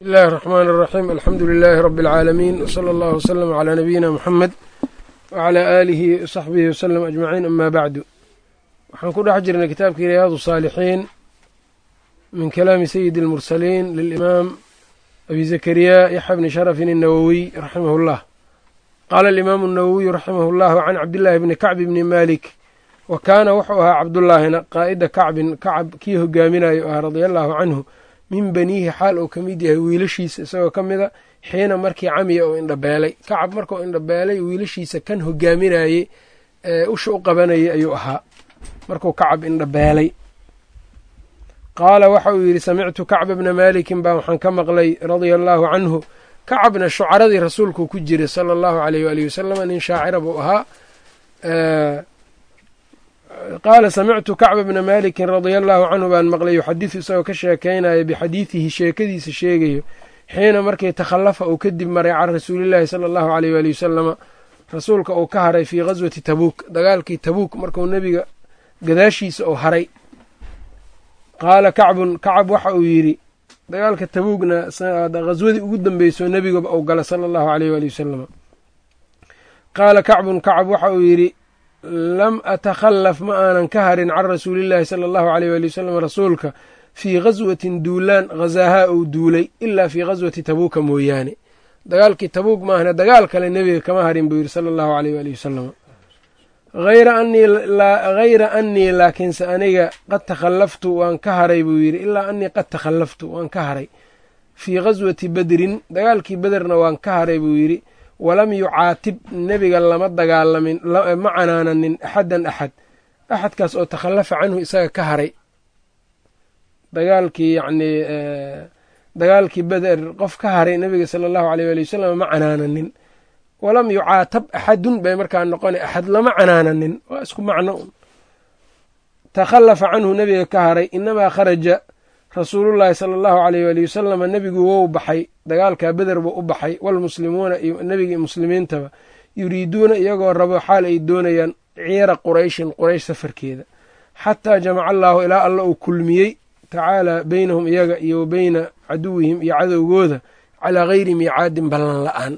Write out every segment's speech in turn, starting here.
بsmi اllahi الرحmn الرaxيm alxamdu لilaahi rb اlcaalamiin wslى اllah wslm عlى nabiyina mxamed wعlى aalihi wsaxbihi wslm ajmaciin ama bacdu waxaan ku dhex jirnay kitaabkii riyaad الصاalixiin min kalaami sayidi اlmursaliin lilimaam abi zakariya yaxya bni sharafin الnawowiy raximah اllah qaala alimaamu الnawowiyu raximah اllah can cabdillaahi bni kacb bni malik wa kaana wuxuu ahaa cabdullaahina qaa'ida kacbin kacab kii hogaaminayo ah radia allahu canhu min baniihi xaal uu ka mid yahay wiilashiisa isagoo ka mida xiina markii camiya uu indhabeelay. Kacab markuu indhabeelay wiilashiisa kan hogaaminayey ee usha u qabanayay ayuu ahaa. Markuu kacab indhabeelay. Qaala waxa uu yidhi samictu kacba bna maalikin baa waxaan ka maqlay radia allaahu canhu. Kacabna shucaradii rasuulkuu ku jiray sala allahu aleyh waalihi wasalama nin shaacira buu ahaa qaala samictu kacba bna maalikin radia allaahu canhu baan maqlay yuxadisu isagoo ka sheekaynaya bixadiidihi sheekadiisa sheegayo xiina markii takhallafa uu kadib maray can rasuulillaahi sala allahu aleyh waali wasalama rasuulka uu ka haray fii ghaswati tabuuk dagaalkii tabuuk markuu nebiga gadaashiisa uu haray qaala kacbun kacab waxa uu yidhi dagaalka tabuugna ghaswadii ugu dambeysoo nebigaba uu gala sala allahu aleyh waali wasalama qaala kacbun kacab waxa uu yidhi lam atakhallaf ma aanan ka harin can rasuulillaahi sala allahu aleyh waali wasalam rasuulka fii ghaswatin duulaan khasaahaa uu duulay ilaa fii ghaswati tabuuka mooyaane. Dagaalkii tabuuk maahne dagaal kale nebiga kama harin buu yidhi sala allahu aleyh waali wasalam hayra annii laakiinse aniga qad takhallaftu waan ka haray buu yidhi ilaa annii qad takhallaftu waan ka haray. Fii ghaswati bedrin dagaalkii bederna waan ka haray buu yidhi walam yucaatib nebiga lama dagaalamin ma canaananin axadan axad. Axadkaas oo takhallafa canhu isaga ka haray. Dagaalkii yacnii dagaalkii beder qof ka haray nebiga sala allahu aleyh waali wasalam ma canaananin. Walam yucaatab axadun bay markaa noqona axad lama canaananin. Waa isku macno. Un takhallafa canhu nebiga ka haray inamaa kharaja rasuulullaahi sala allahu aleyh waali wasalama nebigu wou baxay dagaalkaa beder buu u baxay walmuslimuuna iyo nebigii muslimiintaba yuriiduuna iyagoo rabo xaal ay doonayaan ciira qurayshin quraysh safarkeeda. Xataa jamaca allaahu ilaa alla uu kulmiyey tacaalaa beynahum iyaga iyo wa beyna caduwihim iyo cadowgooda calaa gayri miicaadin ballan la'aan.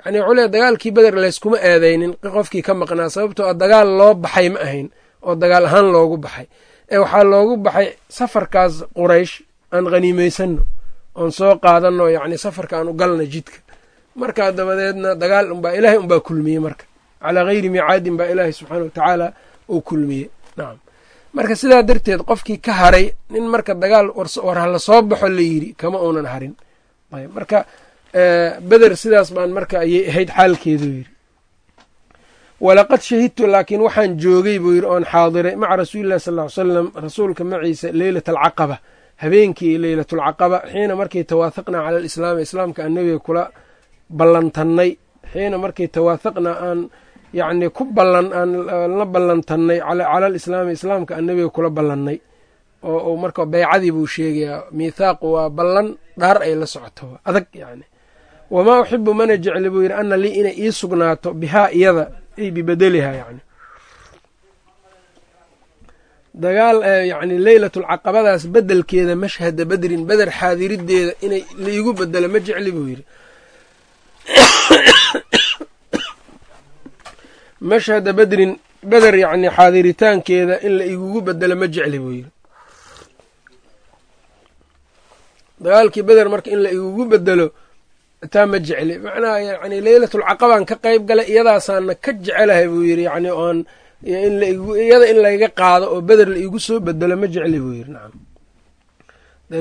Yacni wuxuu leey dagaalkii beder layskuma eedaynin qofkii ka maqnaa sababtoo a dagaal loo baxay ma ahayn oo dagaal ahaan loogu baxay ee waxaa loogu baxay safarkaas quraysh aan khaniimaysanno oon soo qaadanno yacni safarka aan u galna jidka. Markaa dabadeedna dagaal unbaa ilaahay unbaa kulmiyey marka. Calaa gayri miicaadin baa ilaahay subxaana wa tacaala uu kulmiyey. Nacam marka sidaa darteed qofkii ka haray nin marka dagaal war hala soo baxo la yidhi kama uunan harin. Ayb marka beder sidaas baan marka ayay ahayd xaalkeedu yidhi walaqad shahidtu laakiin waxaan joogay buu yidhi oon xaadiray maca rasuulillahi sal ly salam rasuulka maciisa leylat alcaqaba habeenkii leylat alcaqaba xiina markii tawaahaqnaa cala alislaami islaamka aan nebiga kula ballantannay xiina markii tawaahaqnaa aan yacni ku ballan aan la ballantannay cala alislaami islaamka aan nebiga kula ballannay. Oo marka beycadii buu sheegayaa miithaaqu waa ballan dhaar ay la socoto adag yani wamaa uxibu mana jecli buu yidhi ana lii inay ii sugnaato bihaa iyada ay bibedeliha yani dagaal yani leylatulcaqabadaas bedelkeeda mashhada bedrin beder xaadirideeda inay laigu bedelo ma jecli buu yidhi. Mashhada bedrin beder yani xaadiritaankeeda in la igugu bedelo ma jecli buu yidhi. Dagaalkii beder marka in la igugu bedelo taa ma jecli. Macnaha yani leylatulcaqabaan ka qeyb galay iyadaasaana ka jecelahay buu yidhi yani oon iyada in layga qaado oo beder la iigu soo bedelo ma jecli buu yidhi nacam.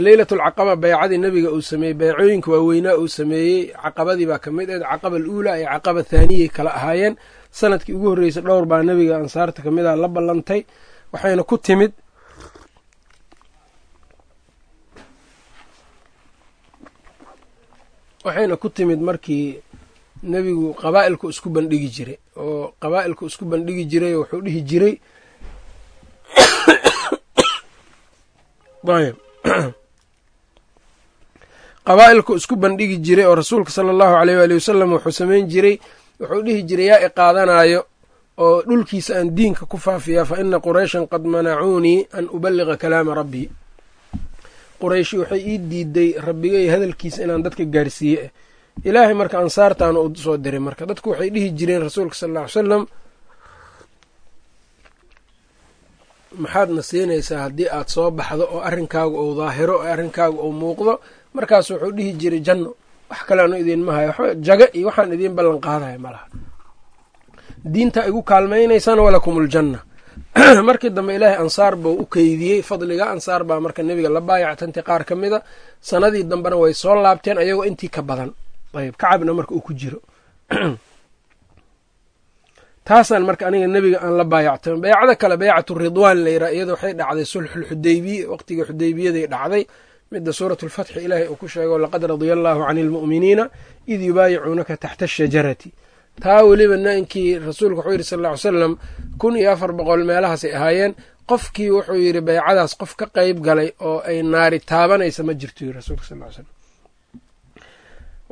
Leylatulcaqaba beycadii nebiga uu sameeyey beycooyinka waaweynaa uu sameeyey caqabadii baa ka mid ahed caqaba aluulaa iyo caqaba thaaniyay kala ahaayeen. Sanadkii ugu horreysay dhowr baa nebiga ansaarta ka mid a la ballantay waxayna ku timid waxayna ku timid markii nebigu qabaa'ilku isku bandhigi jiray. Oo qabaa'ilku isku bandhigi jiray wuxuu dhihi jiray ayb qabaa'ilku isku bandhigi jiray oo rasuulka sala allahu aleyh waali wasalam wuxuu samayn jiray wuxuu dhihi jiray yaa i qaadanaayo oo dhulkiisa aan diinka ku faafiyaa fa ina qurayshan qad manacuunii an ubaliqa kalaama rabbii qurayshi waxay ii diiday rabbigay hadalkiisa inaan dadka gaarsiiye. Ah ilaahay marka ansaartaana u soo diray marka dadku waxay dhihi jireen rasuulka sal alla ly salam maxaadna siinaysaa haddii aad soo baxdo oo arrinkaagu uu daahiro oo arrinkaagu uu muuqdo? Markaas wuxuu dhihi jiray janno wax kaleanu idiinma hayo waxba jaga iyo waxaan idiin ballan qaadayo malaha. Diinta igu kaalmaynaysana walakumuljanna markii dambe ilaahay ansaar buu u keydiyey fadliga ansaar baa marka nebiga la baayactantay qaar ka mida. Sanadii dambena way soo laabteen ayagoo intii ka badan. Ayb kacabna marka uu ku jiro. Taasaan marka aniga nebiga aan la baayactama baycada kale baycatu ridwaan layraa iyada waxay dhacday sulxulxudaybiya waqtiga xudaybiyaday dhacday. Midda suuratu lfatxi ilaahay uu ku sheego laqad radia allaahu cani almu'miniina id yubaayicuunaka taxta ashajarati taa weliba ninkii rasuulku wuxuu yidhi sal ll ly salam kun iyo afar boqol meelahaasay ahaayeen qofkii wuxuu yidhi baycadaas qof ka qeyb galay oo ay naari taabanaysa ma jirto yiri rasulka sal ly slam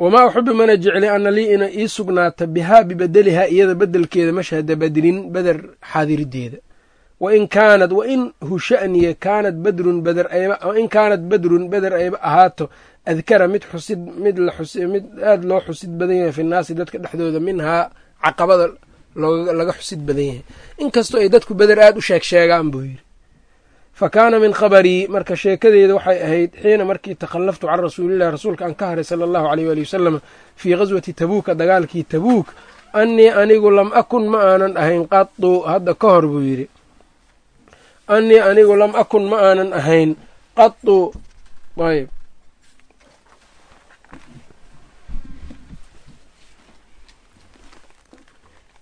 wamaa uxibu mana jecli ana lii ina ii sugnaata bihaa bibedelihaa iyada bedelkeeda mashhada badrin beder xaadirideeda wain kaanad wain hushaniye kaanad badrun beder wain kaanad badrun beder ayba ahaato adkara mid xusid mid mid aada loo xusid badan yahay fi dadka dhexdooda minhaa caqabada laga xusid badan yahay. Inkastoo ay dadku beder aada u sheeg sheegaan buu yidhi. Fa kaana min khabarii marka sheekadeeda waxay ahayd xiina markii takhallaftu can rasuulillahi rasuulka aan ka haray sala allahu aleyh waali wasalam fii ghaswati tabuuka dagaalkii tabuuk annii anigu lam akun ma aanan ahayn qadu hadda ka hor buu yidhi annii anigu lam akun ma aanan ahayn. Qadu ayb.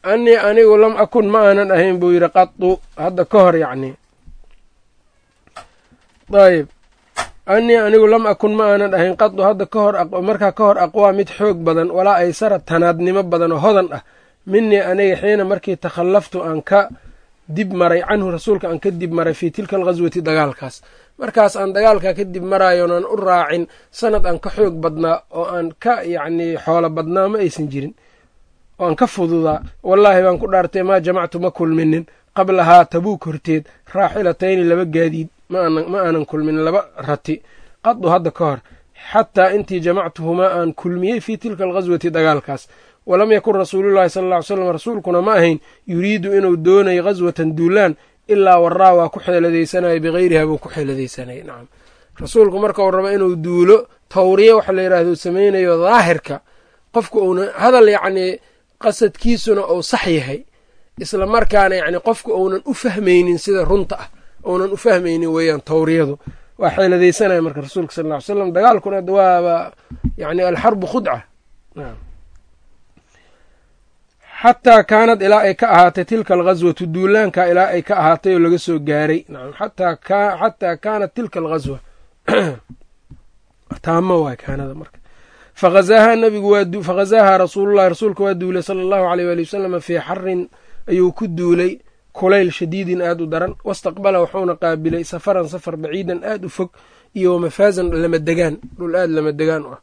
Annii anigu lam akun ma aanan ahayn buu yidhi qadu hadda ka hor yacni. Ayb. Annii anigu lam akun ma aanan ahayn qadu hadda ka hor markaa ka hor aqwaa mid xoog badan walaa aysara tanaadnimo badan oo hodan ah. Minii aniga xiina markii takhallaftu aan ka dib maray canhu rasuulka aan ka dib maray fii tilka alghaswati dagaalkaas. Markaas aan dagaalkaa ka dib maraayoon aan u raacin sanad aan ka xoog badnaa oo aan ka yacnii xoolo badnaa ma aysan jirin. Oo aan ka fududaa wallaahi baan ku dhaartay maa jamactu ma kulminin. Qablahaa tabuuk horteed raaxilatayni laba gaadiid ma aanan kulmin laba rati. Qadu hadda ka hor xataa intii jamactuhumaa aan kulmiyey fii tilka alghaswati dagaalkaas walam yakun rasuulullahi sala alla ly slam rasuulkuna ma ahayn yuriidu inuu doonayo ghaswatan duulaan ilaa waraa waa ku xeeladaysanaya bikayriha buu ku xeeladaysanaya nacam rasuulku marka uu rabo inuu duulo tawriye waxa la yidhahdo samaynayo daahirka qofku uuna hadal yacnii qasadkiisuna uu sax yahay isla markaana yacni qofku uunan u fahmaynin sida runta ah uunan u fahmaynin weeyaan tawriyadu. Waa xeeladaysanaya marka rasuulka sal ll ly slam dagaalkuna waaba yani alxarbu khudca xataa kaanad ilaa ay ka ahaatay tilka alghaswatu duulaanka ilaa ay ka ahaatay oo laga soo gaaray. Xataa kaanat tilka alghaswa taamo waay kaanada marka. Faghazaahaa rasuulullahi rasuulka waa duulay sala allahu aleyh waali wasalama fii xarin ayuu ku duulay. Kulayl shadiidin aad u daran. Wastaqbala wuxuuna qaabilay safaran safar baciidan aad u fog iyo wamafaazan lamadegaan dhul aad lamadegaan u ah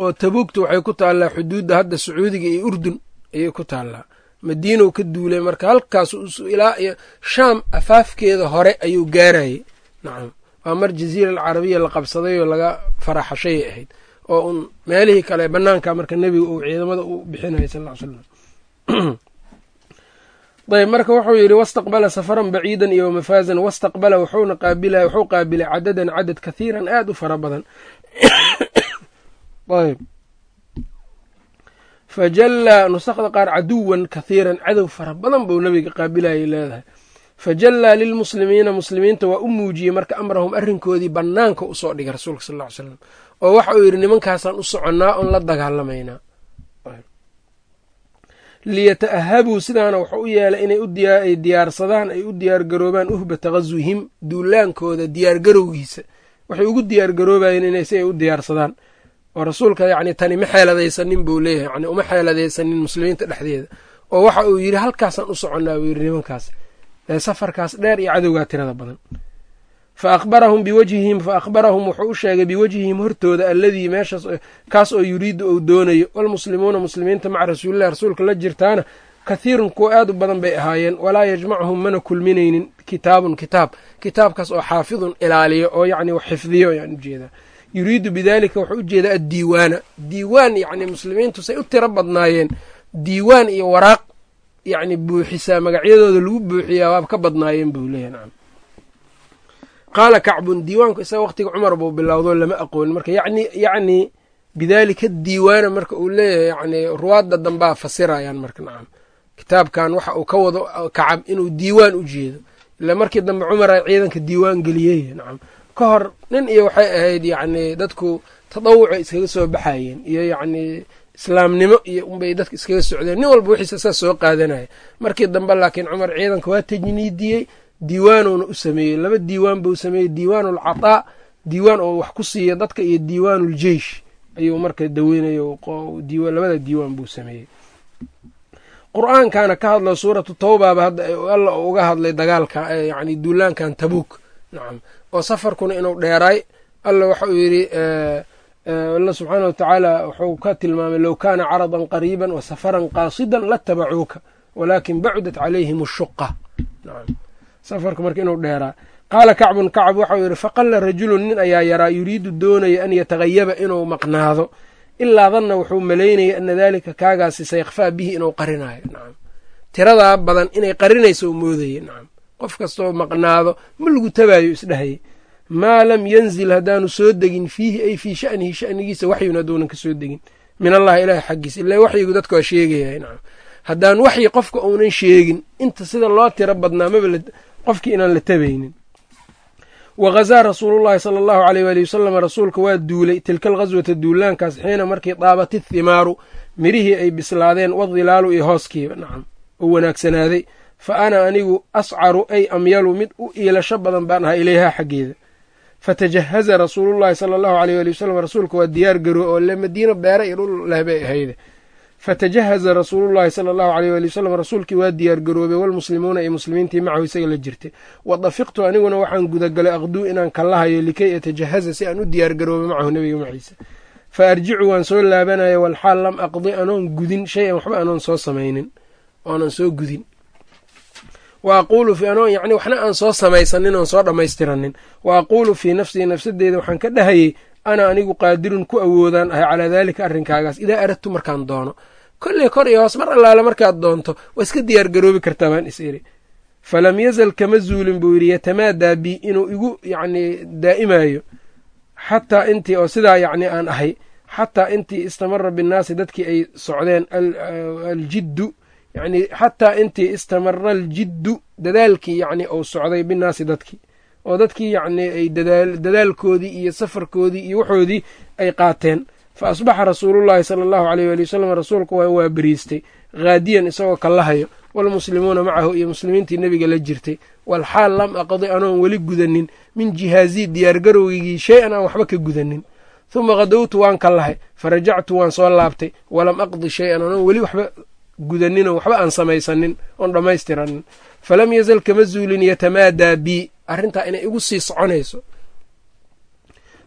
oo tabuugta waxay ku taallaa xuduudda hadda sacuudiga iyo urdun ayay ku taallaa. Madiinow ka duulay marka halkaas ilaa iyo shaam afaafkeeda hore ayuu gaarayay. Nacam waa mar jaziira alcarabiya la qabsaday oo laga faraxashayay ahayd oo un meelihii kale banaanka marka nebiga uu ciidamada u bixinaya sal ly slam ayb marka wuxuu yidhi wastaqbala safaran baciidan iyo wamafaazan wastaqbala wuxuuna qaabilay wuxuu qaabilay cadadan cadad kathiiran aad u fara badan ayb. Fajallaa nusakda qaar caduwan kathiiran cadow fara badan buu nabiga qaabilayay leedahay. Fajallaa lilmuslimiina muslimiinta waa u muujiyey marka amrahum arrinkoodii bannaanka u soo dhigay rasuulka sal ly slam oo waxa uu yidhi nimankaasaan u soconnaa oon la dagaalamaynaa. Liyata'ahabuu sidaana wuxuu u yeelay inay ay diyaarsadaan ay u diyaargaroobaan uhbata ghaswihim duulaankooda diyaargarowgiisa. Waxay ugu diyaargaroobayeen inay si ay u diyaarsadaan oo rasuulka yacni tani ma xeeladaysanin buu leeyahay yani uma xeeladaysanin muslimiinta dhexdeeda. Oo waxa uu yidhi halkaasaan u soconnaa buu yidhi nimankaas safarkaas dheer iyo cadowgaa tirada badan. Fa akhbarahum biwajhihim fa akhbarahum wuxuu u sheegay biwajhihim hortooda alladii meeshaas kaas oo yuriidu ou doonayo walmuslimuuna muslimiinta maca rasuulillahi rasuulka la jirtaana kathiirun kuwa aad u badan bay ahaayeen walaa yajmacuhum mana kulminaynin kitaabun kitaab kitaabkaas oo xaafidun ilaaliyo oo yacni wax xifdiyo ayaan u jeedaa yuriidu bidaalika wuxuu u jeedaa addiiwaana. Diiwaan yacni muslimiintu say u tiro badnaayeen. Diiwaan iyo waraaq yacni buuxisaa magacyadooda lagu buuxiyaa waaba ka badnaayeen buu leeyahy nacam qaala kacbun diiwaanku isaga waqtiga cumar buu bilowdo lama aqoonin marka yani yacni bidaalika diiwaana marka uu leeyahay yacni ruwaadda dambaa fasirayaan marka nacam kitaabkan waxa uu ka wado kacab inuu diiwaan u jeedo. Ila markii dambe cumara ciidanka diiwaan geliyey nacam ka hor nin iyo waxay ahayd yacni dadku tadawucay iskaga soo baxayeen iyo yacni islaamnimo iyo unbay dadka iskaga socdeen. Nin walba wixiisa saas soo qaadanaya markii dambe laakiin cumar ciidanka waa tajniidiyey diiwaanuuna u sameeyey. Laba diiwaan buu sameeyey diiwaanulcataa diiwaan oo wax ku siiya dadka iyo diiwaanuljeish ayuu marka daweynayo labada diiwaan buu sameeyey. Qur'aankana ka hadlo suuratu tawbaba hadda alla uga hadlay dagaalka yani duulaankan tabuuk. Nacam oo safarkuna inuu dheeraay alla waxa uu yidhi alla subxaana wa tacaala wuxuu ka tilmaamay low kaana caradan qariiban wa safaran qaasidan latabacuuka walaakin bacudat calayhim ashuqa safarka marka inuu dheeraa. Qaala kacbun kacb waxau yidhi faqalla rajulun nin ayaa yaraa yuriidu doonaya an yatagayaba inuu maqnaado ilaa danna wuxuu malaynaya ana daalika kaagaasi sayakfaa bihi inuu qarinayo. Nacam tiradaa badan inay qarinayso u moodaya nacam qof kastoo maqnaado ma lagu tabaayo isdhahaya maa lam yanzil haddaanu soo degin fiihi ay fii sha'nihi sha'nigiisa waxyun hadduunan ka soo degin. Min allahi ilaahi xaggiisa ilaa waxyigu dadka waa haddaan waxyi qofka uunan sheegin inta sida loo tiro badnaa maba qofkii inaan la tabaynin. Wagazaa rasuulullahi sala allahu aleyh waali wasalam rasuulka waa duulay tilka alghaswata duulaankaas xiina markii daabat ithimaaru mirihii ay bislaadeen wadilaalu iyo hooskiiba nacam oo wanaagsanaaday fa ana anigu ascaru ay amyalu mid u iilasho badan baan ahaa ilayhaa xaggeeda. Fatajahaza rasuulullahi sala allahu aleyh waali wasalam rasuulka waa diyaar garoo oo le madiino beere iyo dhul leh bay ahayde fatajahaza rasuulullahi sala allahu aleyh waali wasalam rasuulkii waa diyaar garoobay walmuslimuuna iyo muslimiintii macahu isaga la jirtay wadafiqtu aniguna waxaan gudagalay aqduu inaan kallahayo likay atajahaza si aan u diyaar garoobay macahu nebiga maciisa fa arjicu waan soo laabanaya walxaal lam aqdi anoon gudin shay-an waxba anoon soo samaynin oonan soo gudin wa aquulu yacni waxna aan soo samaysanin oon soo dhammaystiranin wa aquulu fii nafsii nafsadeeda waxaan ka dhahayey ana anigu qaadirun ku awoodaan ahay calaa daalika arrinkaagaas idaa aradtu markaan doono kolley kor iyo hoos mar allaale markaad doonto waa iska diyaar garoobi kartaa baan is iri falam yazal kama zuulin buu yidhi yatamaadaa bi inuu igu yacni daa'imayo xataa intii oo sidaa yacni aan ahay xataa intii istamara binnaasi dadkii ay socdeen aljiddu yacni xataa intii istamara aljiddu dadaalkii yacni uu socday binnaasi dadkii oo dadkii yacni ay dadaalkoodii iyo safarkoodii iyo waxoodii ay qaateen. Fa asbaxa rasuulullaahi sala allahu aleyh waali wasalam rasuulku waa beriistay. Haadiyan isagoo kallahayo walmuslimuuna macahu iyo muslimiintii nebiga la jirtay. Walxaal lam aqdi anoon weli gudanin. Min jihaazii diyaargarowgigii shay-an aan waxba ka gudanin. Huma khadowtu waan kallahay farajactu waan soo laabtay. Walam aqdi shay-an anoon weli waxba gudaninoo waxba aan samaysanin oon dhammaystiranin. Falam yazal kama zuulin yatamaadaa bii arrintaa inay igu sii soconayso.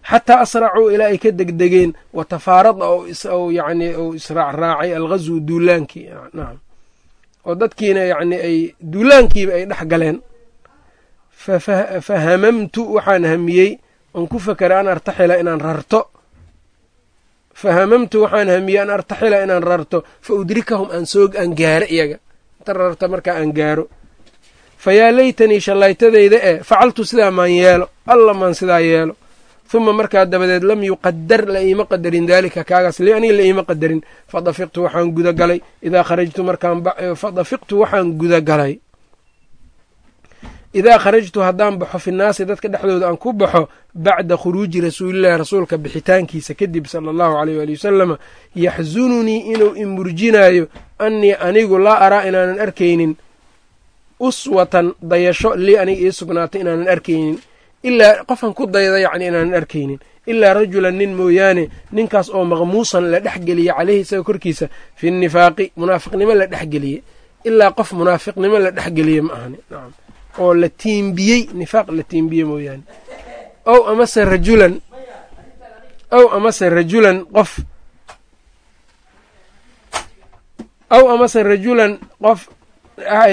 Xataa asracuu ilaa ay ka degdegeen wa tafaarada oo yacni uu israacraacay alghaswu duulaankii nacam oo dadkiina yacni ay duulaankiiba ay dhex galeen. Fa hamamtu waxaan hamiyey oon ku fakeray an artaxila inaan rarto fa hamamtu waxaan hamiyey an artaxila inaan rarto fa udrikahum aan soo aan gaaro iyaga. Inta rarta markaa aan gaaro. Fa yaa laytanii shallaytadayda ee facaltu sidaa maan yeelo alla maan sidaa yeelo. Huma markaa dabadeed lam yuqadar la iima qadarin daalika kaagaas aniga la iima qadarin. Fadafiqtu waxaan gudagalay idaa kharajtu markaan fadafiqtu waxaan gudagalay idaa kharajtu haddaan baxo finnaasi dadka dhexdooda aan ku baxo bacda khuruuji rasuulillahi rasuulka bixitaankiisa kadib sala allahu aleyh waali wasalama yaxsununii inuu imurjinaayo annii anigu laa araa inaanan arkaynin uswatan dayasho lii aniga ii sugnaatay inaanan arkaynin ilaa qofkan ku dayda yacni inaanan arkaynin ilaa rajulan nin mooyaane ninkaas oo maqmuusan la dhexgeliye caleyhi isaga korkiisa fi nifaaqi munaafiqnimo la dhexgeliye ilaa qof munaafiqnimo la dhexgeliye ma ahani oo la tiimbiyey nifaaq la tiimbiye mooyaane. Ow amase rajulan ow amase rajulan qof aw amase rajulan qof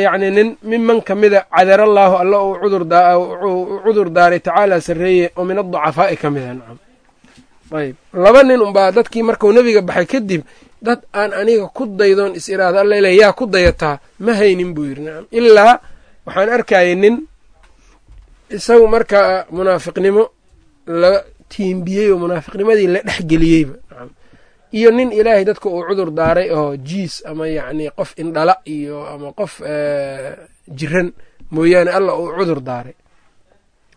yacni nin miman ka mida cadar allaahu alla uu cudur daaray tacaala sarreeye oo min adducafaa'i ka mida nacam. Ayb laba nin unbaa dadkii markuu nebiga baxay kadib dad aan aniga ku daydoon is iraada alla yaa ku dayataa ma haynin buu yidhi nacam. Ilaa waxaan arkayay nin isagu markaa munaafiqnimo la tiimbiyey oo munaafiqnimadii la dhexgeliyeyba iyo nin ilaahay dadka uu cudur daaray oo jiis ama yacni qof indhala iyo ama qof jiran mooyaane alla uu cudur daaray.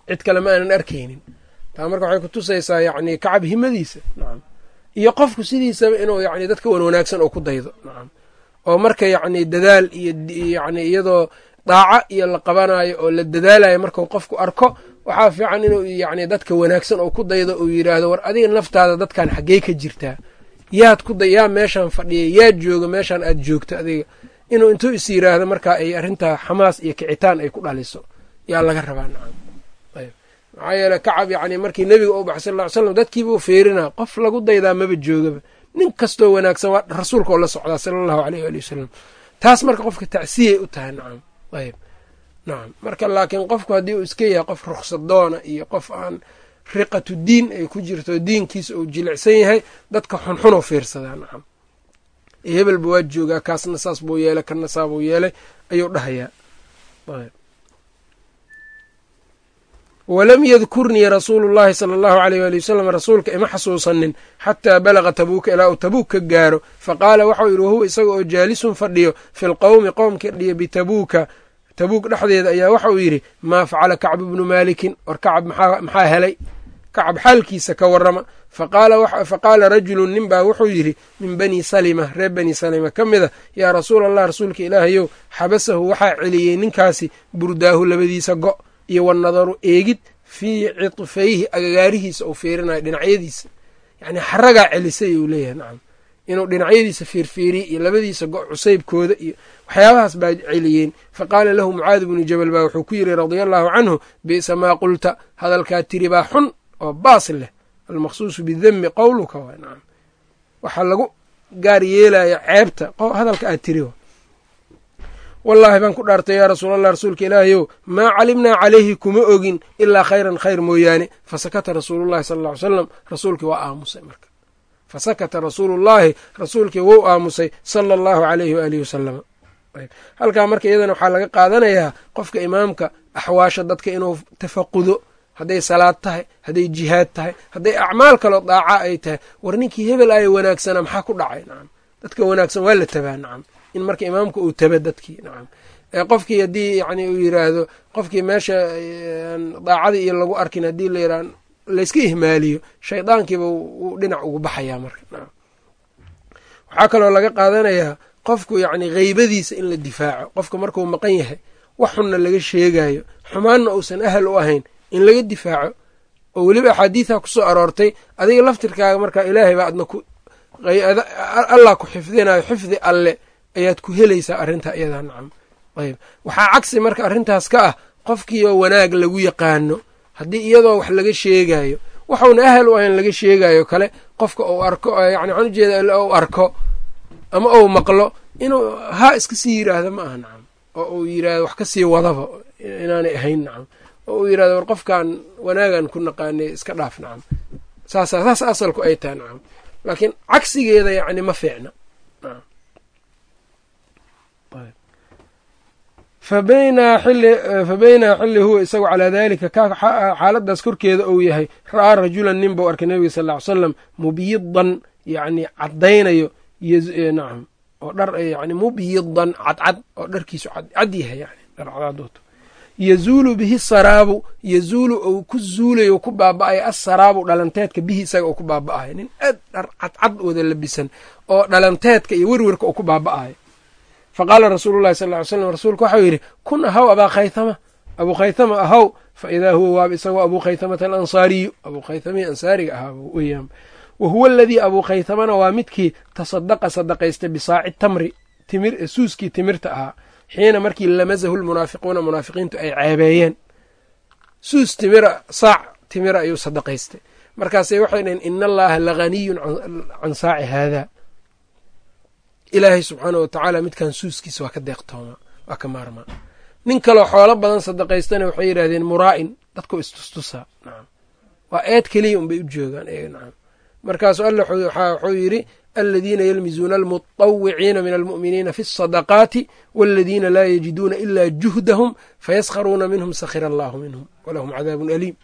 Cid kale ma aanan arkaynin. Taa marka waxay kutusaysaa yacni kacab himadiisa. Nacam iyo qofku sidiisaba inuu yacni dadka wan wanaagsan oo ku daydo. Nacam oo marka yacni dadaal iyo yacni iyadoo daaco iyo la qabanayo oo la dadaalayo markuu qofku arko waxaa fiican inuu yacni dadka wanaagsan oo ku daydo uu yidhaahdo war adiga naftaada dadkan xaggee ka jirtaa yaad ku day yaa meeshaan fadhiyay yaa jooga meeshaan aad joogto adiga. Inuu intuu is yiraahdo markaa ay arrintaa xamaas iyo kicitaan ay ku dhaliso yaa laga rabaa nacam. Maxaa yeele kacab yacni markii nebiga u baxay sal ll ly slam dadkiibuu feerinaa qof lagu daydaa maba joogaba. Nin kastoo wanaagsan waa rasuulka oo la socdaa sala allahu aleyh waali wasalam taas marka qofka tacsiyay u tahay nacam ayb. Nacam marka laakiin qofku haddii uu iska yahay qof rukhsadoona iyo qof aan riqatu diin ay ku jirto diinkiisa uu jilicsan yahay dadka xunxunoo fiirsadaa nacam hebelba waa joogaa kaasna saas buu yeelay kana saa buu yeelay ayuu dhahayaa. Walam yadkurnii rasuulu llahi sala allahu aleyh waali wasalam rasuulka ima xasuusanin xataa balaga tabuuka ilaa uu tabuuk ka gaaro. Faqaala waxau yidhi wahuwa isaga oo jaalisun fadhiyo fi lqowmi qoomka dhiyo bitabuuka tabuuk dhexdeeda ayaa waxa uu yidhi maa facala kacbu bnu maalikin. War kacab maxaa helay? Kacab xaalkiisa ka warrama. Faqaala rajulun nin baa wuxuu yidhi min bani salima reer bani salima ka mid a yaa rasuula allah rasuulka ilaahayow xabasahu waxaa celiyey ninkaasi burdaahu labadiisa go' iyo wanadaru eegid fii citfayhi agagaarihiisa uu fiirinayo dhinacyadiisa. Yacni xaragaa celisay uu leeyahay nacam. Inuu dhinacyadiisa fiirfiiriye iyo labadiisa go' cusaybkooda iyo waxyaabahaas baa celiyeen. Faqaala lahu mucaadi bnu jabal baa wuxuu ku yidhi radia allaahu canhu bi'sa maa qulta. Hadalkaa tiri baa xun oo baas leh. Almaqsuusu bidemi qowluka waa nacam waxaa lagu gaar yeelaya ceebta. Hadalka aad tiri wallaahi baan ku dhaartay yaa rasuulallah rasuulka ilaahayow maa calimnaa calayhi kuma ogin ilaa khayran khayr mooyaane. Fasakata rasuulullahi sala alla ly salam rasuulkii waa aamusay marka. Fasakata rasuulullaahi rasuulkii wou aamusay sala allahu alayhi waalihi wasalama halkaa marka iyadana waxaa laga qaadanayaa qofka imaamka axwaasha dadka inuu tafaqudo hadday salaad tahay hadday jihaad tahay hadday acmaal kaloo daaca ay tahay. War ninkii hebel aya wanaagsana maxaa ku dhacay? Nacam dadka wanaagsan waa la tabaa nacam in marka imaamka uu taba dadkii nacam qofkii haddii yani uu yiraahdo qofkii meesha daacadii iyo lagu arkin haddii la yirah layska ihmaaliyo shaydaankiiba uu dhinac ugu baxayaa marka waxaa kaloo laga qaadanayaa qofku yacni haybadiisa in la difaaco qofka markuu maqan yahay wax xunna laga sheegayo xumaanna uusan ahal u ahayn in laga difaaco oo weliba axaadiida ku soo aroortay adiga laftirkaaga markaa ilaahay baa adna allah ku xifdinayo xifdi alle ayaad ku helaysaa arrintaa iyadaa nacam. Ayb waxaa cagsi marka arrintaas ka ah qofkiioo wanaag lagu yaqaano haddii iyadoo wax laga sheegayo waxuuna ahal u ahayn laga sheegayo kale qofka uu arko yani waxaan ujeeda u arko ama ou maqlo inuu haa iska sii yiraahdo ma aha nacam. Oo uu yiraahdo wax ka sii wadaba inaanay ahayn nacam. Oo uu yiraahdo war qofkan wanaagan ku naqaanay iska dhaaf nacam. Saas saas asalku ay tahay nacam. Laakiin cagsigeeda yacni ma fiicna. Fabaynaa xilli huwa isagu calaa daalika ka xaaladaas korkeeda uu yahay ra'aa rajulan nin buu arkay nebiga sal ly salam mubyidan yacni caddaynayo nacam oo dhar yani mubyidan cadcad. Oo dharkiisu cad yahay yani dhar cadcadoto yazuulu bihi saraabu yazuulu ou ku zuulayo ku baaba'ayo asaraabu dhalanteedka bihi isaga uu ku baaba'ayo nin aad dhar cadcad wada labisan oo dhalanteedka iyo werwerka uu ku baaba'ayo faqaala rasuulu llahi sal ly slam rasuulku waxau yidhi kun ahaw abaa khaythama abuu khaythama ahaw. Fa idaa huwa waaba isagoo abuu khaythamata alansaariyu. Abuu khaythamihii ansaariga ahaa weyaan wa huwa aladii abuu khaythamana waa midkii tasadaqa sadaqaystay bisaaci tamri suuskii timirta ahaa xiina markii lamasahu lmunaafiquuna munaafiqiintu ay ceebeeyeen. Suus timira saac timira ayuu sadaqaystay markaasay waxay dhaheen ina allaha lahaniyun can saaci haada ilaahay subxaana wa tacaala midkan suuskiisa waa ka deeqtooma waa ka maarmaa. Nin kaloo xoolo badan sadaqaystana waxay yidhahdeen muraa'in dadku istustusaa nacam waa eed keliya unbay u joogaan nacam markaasuu alla wuxuu yidhi aladiina yalmizuuna almutawiciina min almu'miniina fi asadaqaati waladiina laa yajiduuna ila juhdahum fayaskharuuna minhum sakhira allahu minhum walahum cadaabun aliim.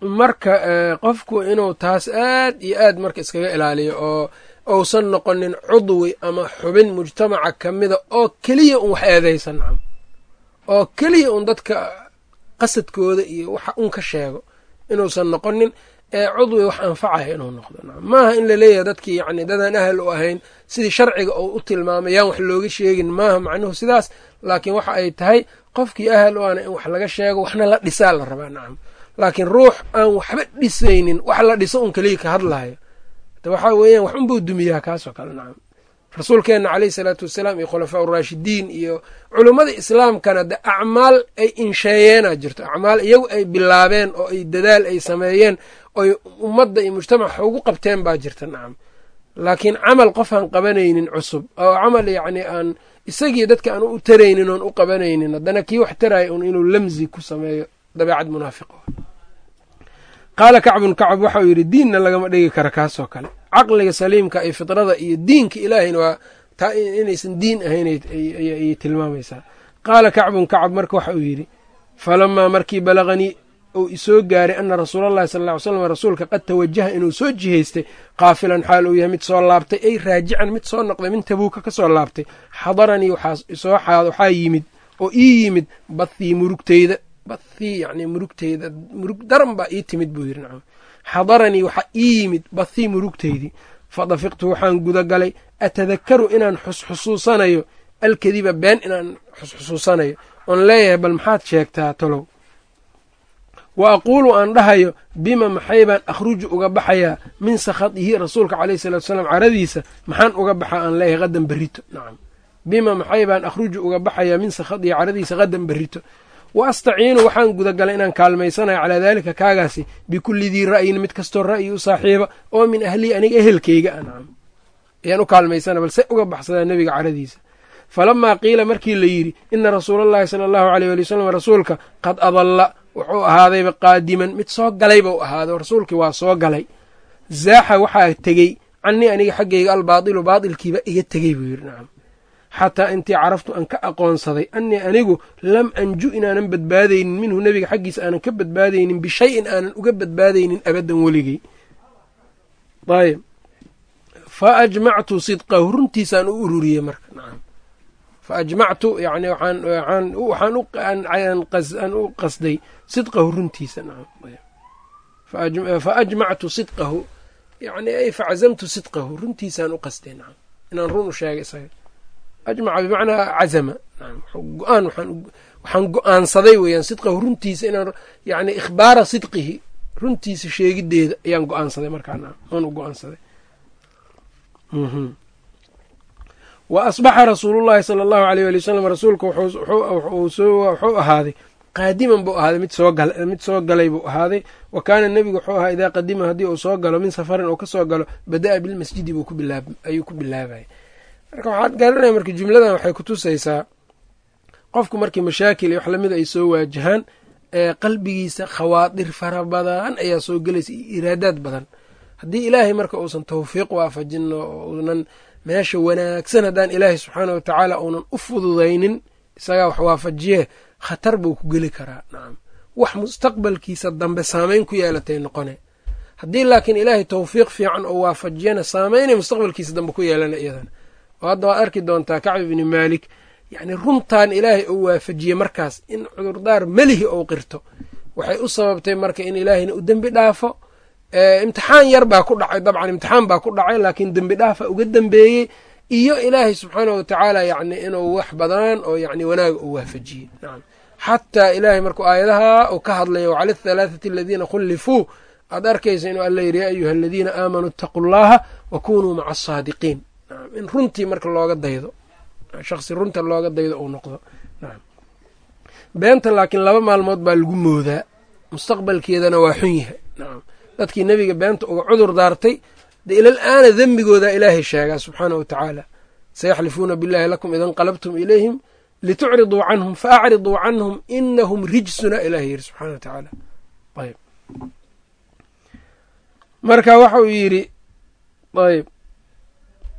Marka qofku inuu taas aad iyo aad marka iskaga ilaaliyo oo uusan noqonin cudwi ama xubin mujtamaca ka mida oo keliya un wax eedaysan oo keliya un dadka qasadkooda iyo waxa un ka sheego inuusan noqonin ee cudwi wax anfacaya inuu noqdo. Maaha in la leeyahay dadkii yacni dadaan ahal u ahayn sidii sharciga uu u tilmaamay yaan wax looga sheegin maaha macnuhu sidaas. Laakiin waxa ay tahay qofkii ahal u ahna in wax laga sheego waxna la dhisaa la rabaa. Nacam laakiin ruux aan waxba dhisaynin wax la dhiso un keliya ka hadlayo waxaa weeyaan wax unbuu dumiyaa kaasoo kale. Nacam rasuulkeenna caleyhi salaatu wasalaam iyo khulafaa uraashidiin iyo culummada islaamkana de acmaal ay insheeyeena jirto. Acmaal iyagu ay bilaabeen oo ay dadaal ay sameeyeen oy ummadda iyo mujtamaca ugu qabteen baa jirta nacam laakiin camal qof aan qabanaynin cusub oo camal yacni aan isagii dadka aan u taraynin oon u qabanaynin haddana kii wax taraya un inuu lamzi ku sameeyo dabeecad munaafiq qaala kacbun kacab waxauu yidhi diinna lagama dhigi kara kaasoo kale caqliga saliimka iyo fidrada iyo diinka ilaahayna waa taa inaysan diin ahayn ayay tilmaamaysaa. Qaala kacbun kacab marka waxa uu yidhi falamaa markii balaqanii uu isoo gaaray ana rasuulallahi sal ll ly slam rasuulka qad tawajaha inuu soo jihaystay qaafilan xaal uu yahay mid soo laabtay ay raajican mid soo noqday min tabuuka ka soo laabtay. Xadaranii waxaa yimid oo ii yimid bathii murugteyda bathii yacni murugteyda murug daran baa ii timid buu yidhi nacam xadaranii waxaa ii yimid bathii murugteydii fadafiqtu waxaan gudagalay atadakaru inaan xusxusuusanayo alkadiba been inaan xusxusuusanayo oon leeyahay bal maxaad sheegtaa tolow wa aquulu aan dhahayo bima maxay baan akhruju uga baxayaa min sakhadihi rasuulka caleyhi salatu salaam caradiisa maxaan uga baxa aan leeyahay qadan berrito nacam bima maxay baan akhruju uga baxayaa min sakhadihi caradiisa qadan berrito wa astaciinu waxaan gudagalay inaan kaalmaysanayo calaa daalika kaagaasi bikulli dii ra'yin mid kastoo ra'yi u saaxiiba oo min ahlii aniga ehelkayga. A nacam ayaan u kaalmaysana balse uga baxsadaa nebiga caradiisa. Falamaa qiila markii la yidhi ina rasuulallahi sala allahu aleyh wali wasalam rasuulka qad adalla wuxuu ahaadayba qaadiman mid soo galay buu ahaaday rasuulkii waa soo galay. Zaaxa waxaa tegey canii aniga xaggayga albaadilu baadilkiiba iga tegey buu yidhi. Nacam xataa intii caraftu aan ka aqoonsaday annii anigu lam anju inaanan badbaadaynin minhu nebiga xaggiisa aanan ka badbaadaynin bishayin aanan uga badbaadaynin abaddan weligey ayb fa ajmactu sidqahu runtiisaan u ururiyey marka nacam. Fa ajmactu yani waxaan u qasday sidqahu runtiisa nacam. Fa ajmactu sidqahu yani ay facazamtu sidqahu runtiisaan u qasday nacam. Inaan run u sheegay isaga ajmaca bimacnaa cazama. Go'aan waxaan go'aansaday weeyaan sidqahu runtiisa inaan yani ikhbaara sidqihi runtiisa sheegideeda ayaan go'aansaday markaa oon u go'aansaday wa asbaxa rasuulullahi sala allahu aleyh ali wasalam rasuulka wuxuu ahaaday qaadiman buu ahaaday mid soo galay buu ahaaday. Wa kaana nebigu wuxuu ahaa idaa qadima haddii uu soo galo min safarin uu ka soo galo bada'a bilmasjidi ayuu ku bilaabaya marka waxaad garanaya marka jumladan waxay kutusaysaa qofku markii mashaakil iyo wax lamida ay soo waajahaan qalbigiisa khawaadir fara badan ayaa soo gelaysa iyo iraadaad badan. Haddii ilaahay marka uusan tawfiiq waafajino uunan meesha wanaagsan haddaan ilaahay subxaana wa tacaala uunan u fududaynin isagaa wax waafajiye khatar buu ku geli karaa. Nacam wax mustaqbalkiisa dambe saameyn ku yeelatay noqone. Haddii laakiin ilaahay tawfiiq fiican oo waafajiyana saameynay mustaqbalkiisa dambe ku yeelana iyadana oo hadda waad arki doontaa kacb ibni maalik yacni runtan ilaahay uu waafajiyey markaas in cudurdaar melihi ou qirto. Waxay u sababtay marka in ilaahayna u dembi dhaafo. Imtixaan yar baa ku dhacay dabcan imtixaan baa ku dhacay laakiin dembi dhaafa uga dembeeyey iyo ilaahay subxaanahu watacaala yacni inuu wax badan oo yacni wanaaga uu waafajiyey. Xataa ilaahay markuu aayadaha uu ka hadlaya wacala athalaathati aladiina khullifuu. Aad arkaysa inuu alla yidhi ya ayuha aladiina aamanuu itaquu llaha wa kunuu maca asaadiqiin in runtii marka looga daydo shaqsi runta looga daydo uu noqdo. Beenta laakiin laba maalmood baa lagu moodaa. Mustaqbalkeedana waa xun yahay. Nacam dadkii nebiga beenta uga cudur daartay de ilal aana dembigoodaa ilaahay sheegaa subxaana wa tacaala. Sayaxlifuuna billahi lakum ida inqalabtum ilayhim litucriduu canhum faacriduu canhum inahum rijsuna ilahay yiri subxana wa tacaala. Ayb marka waxa uu yidhi ayb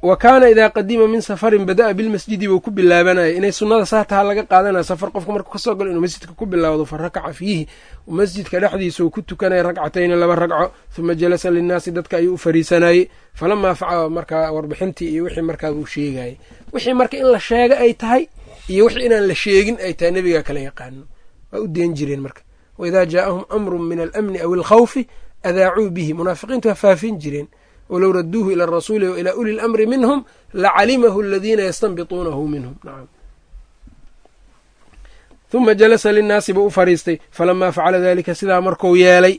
wa kaana idaa qadima min safarin bada'a bilmasjidi buu ku bilaabanaya inay sunnada saa taha laga qaadanaya safar qofka markuu ka soo galo inuu masjidka ku bilaawdo fa rakaca fiihi. Masjidka dhexdiisa uu ku tukanaya ragcatayni laba ragco huma jalasa linnaasi dadka ayuu u fariisanayey falamaa faca markaa warbixintii iyo wixii markaa uu sheegayey wixii marka in la sheega ay tahay iyo wixii inaan la sheegin ay tahay nebigaa kala yaqaano. Waa u deen jireen marka. Waidaa jaaahum amrun min alamni aw alkhawfi adaacuu bihi. Munaafiqiintu waa faafin jireen walow raduuhu ila arasuuli wa ilaa uli lamri minhum lacalimahu aladiina yastanbituunahu minhum huma jalasa linnaasi buu u fariistay falamaa facala dalika sidaa markuu yeelay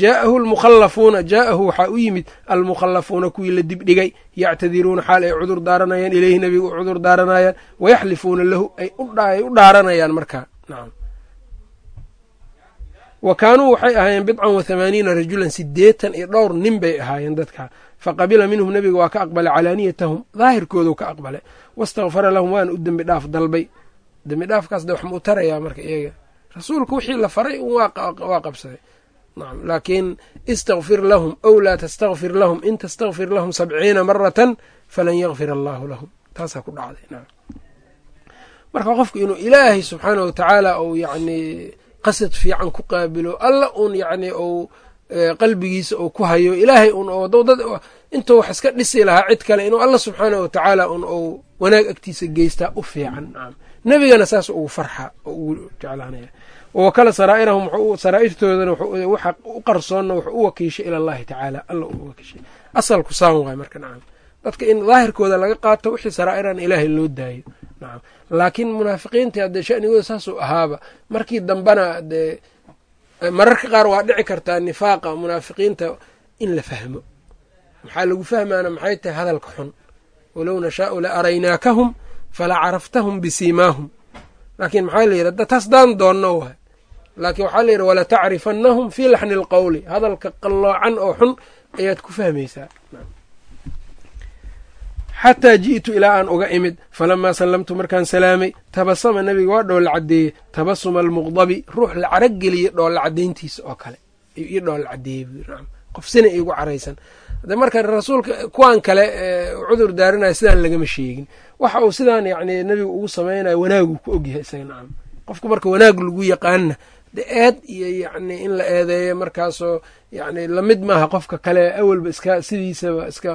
jaa'ahu lmukhallafuuna jaa'ahu waxaa u yimid almukhallafuuna kuwii la dibdhigay yactadiruuna xaal ay cudur daaranayaan ileyhi nebiga u cudur daaranayaan wayaxlifuuna lahu ay u dhaaranayaan markaa nacam wa kaanuu waxay ahaayeen bidcan wa hamaaniina rajulan sideetan iyo dhowr nin bay ahaayeen dadka. Faqabila minhum nebiga waa ka aqbalay calaaniyatahum daahirkoodu ka aqbalay. Wastakfara lahum waana u dembi dhaaf dalbay. Dembi dhaafkaas de wax ma u tarayaa marka iyaga. Rasuulku wixii la faray waa qabsaday. Nacam laakiin istakfir lahum aw laa tastakfir lahum in tastakfir lahum sabciina maratan falan yakfir allaahu lahum. Taasaa ku dhacday marka qofku inuu ilaahay subxaana wa tacaala uu yacni qasad fiican ku qaabilo alla uun yacni uu qalbigiisa uu ku hayo ilaahay un oo dad intuu wax iska dhisi lahaa cid kale inuu alla subxaanah wa tacaala un uu wanaag agtiisa geystaa u fiican. Nacam nebigana saas ugu farxa oo ugu jeclaanaya. Wawakala saraa'irahum saraa'irtoodana waxa u qarsoonna wuxuu u wakiishay ila allahi tacaala alla u wakiishay. Asalku saan waay marka nacam dadka in daahirkooda laga qaato wixii saraa'irana ilaahay loo daayo nacam laakiin munaafiqiintii haddee shanigooda saasuu ahaaba markii dambena dee mararka qaar waa dhici kartaa nifaaqa munaafiqiinta in la fahmo. Maxaa lagu fahmaana? Maxay tahay hadalka xun? Walow nashaau la araynaakahum fala caraftahum bisiimaahum. Laakiin maxaa la yidhi taas daan doonno waay. Laakiin waxaa la yidhi walatacrifanahum fii laxni lqowli hadalka qalloocan oo xun ayaad ku fahmaysaa xataa ji'tu ilaa aan uga imid falamaa sallamtu markaan salaamay tabasama nebiga waa dhoolla caddeeye tabasuma almuqdabi ruux la carageliye dhoolla caddayntiisa oo kale. Ayuu ii dhoolla caddeeyey buu yiri qof sina iigu caraysan. De marka rasuulka kuwan kale cudur daarinayo sidaan lagama sheegin. Waxa uu sidaan yacni nebigu ugu samaynayo wanaaguu ku ogyahay isaga nacam qofka marka wanaag lagu yaqaana de eed iyo yacni in la eedeeyo markaasoo yacni la mid maaha qofka kale awalba iska sidiisaba iska